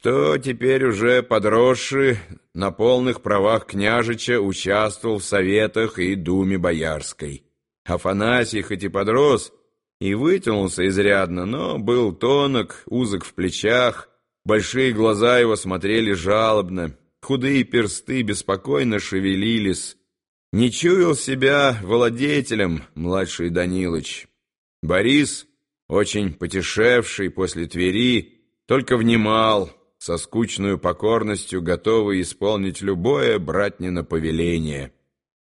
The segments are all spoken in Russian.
что теперь уже подросший на полных правах княжича участвовал в советах и думе боярской. Афанасий хоть и подрос и вытянулся изрядно, но был тонок, узок в плечах, большие глаза его смотрели жалобно, худые персты беспокойно шевелились. Не чуял себя владетелем младший Данилыч. Борис, очень потешевший после Твери, только внимал, со скучной покорностью готовый исполнить любое братнино повеление.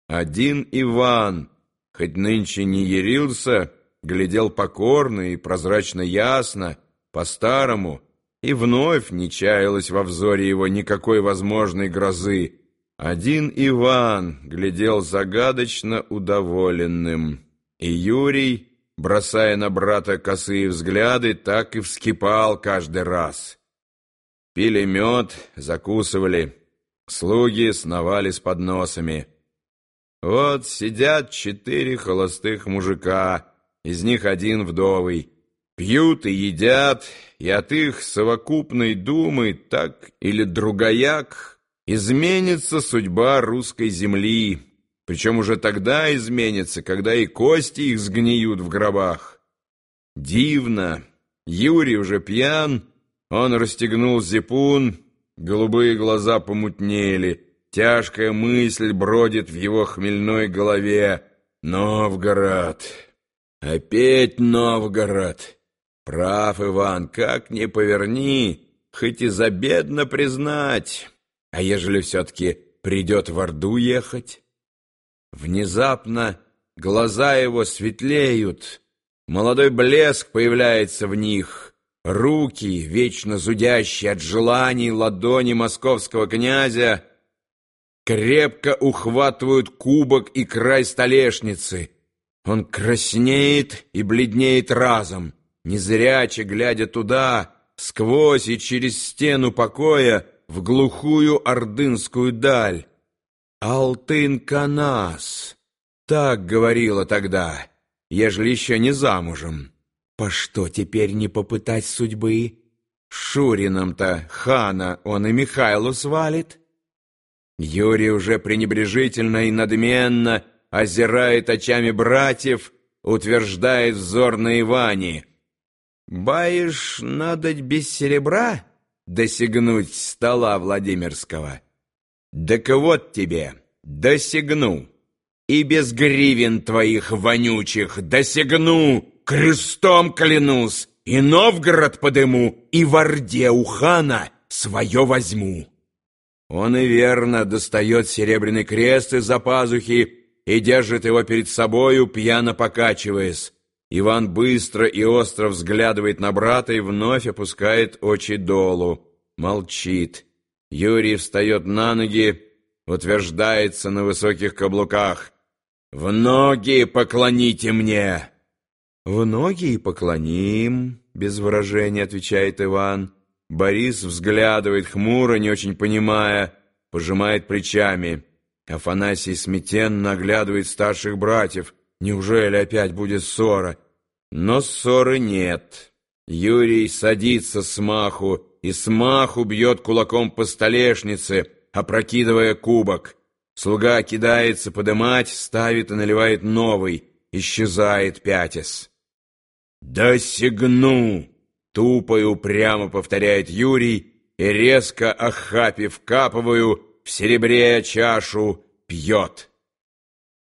Один Иван, хоть нынче не ярился, глядел покорно и прозрачно ясно, по-старому, и вновь не чаялось во взоре его никакой возможной грозы. Один Иван глядел загадочно удоволенным, и Юрий бросая на брата косые взгляды, так и вскипал каждый раз. Пили мед, закусывали, слуги сновали с подносами. Вот сидят четыре холостых мужика, из них один вдовый. Пьют и едят, и от их совокупной думы так или другояк изменится судьба русской земли. Причем уже тогда изменится, когда и кости их сгниют в гробах. Дивно. Юрий уже пьян, он расстегнул зипун, голубые глаза помутнели, тяжкая мысль бродит в его хмельной голове. Новгород! Опять Новгород! Прав, Иван, как ни поверни, хоть и забедно признать. А ежели все-таки придет в Орду ехать? Внезапно глаза его светлеют, молодой блеск появляется в них, руки, вечно зудящие от желаний ладони московского князя, крепко ухватывают кубок и край столешницы. Он краснеет и бледнеет разом, незряче глядя туда, сквозь и через стену покоя, в глухую ордынскую даль. «Алтын-Канас!» Так говорила тогда, ежели еще не замужем. По что теперь не попытать судьбы? Шурином-то хана он и Михайлу свалит. Юрий уже пренебрежительно и надменно озирает очами братьев, утверждает взор на Иване. «Баишь, надоть без серебра досягнуть стола Владимирского?» «Так вот тебе, досягну, и без гривен твоих вонючих досягну, крестом клянусь, и Новгород подыму, и в Орде у хана свое возьму». Он и верно достает серебряный крест из-за пазухи и держит его перед собою, пьяно покачиваясь. Иван быстро и остро взглядывает на брата и вновь опускает очи долу. Молчит. Юрий встает на ноги, утверждается на высоких каблуках. «В ноги поклоните мне!» «В ноги и поклоним», — без выражения отвечает Иван. Борис взглядывает хмуро, не очень понимая, пожимает плечами. Афанасий смятенно оглядывает старших братьев. Неужели опять будет ссора? Но ссоры нет. Юрий садится с маху и смаху бьет кулаком по столешнице, опрокидывая кубок. Слуга кидается подымать, ставит и наливает новый, исчезает пятис. «Досягну!» — тупо и упрямо повторяет Юрий, и резко охапив каповую в серебре чашу, пьет.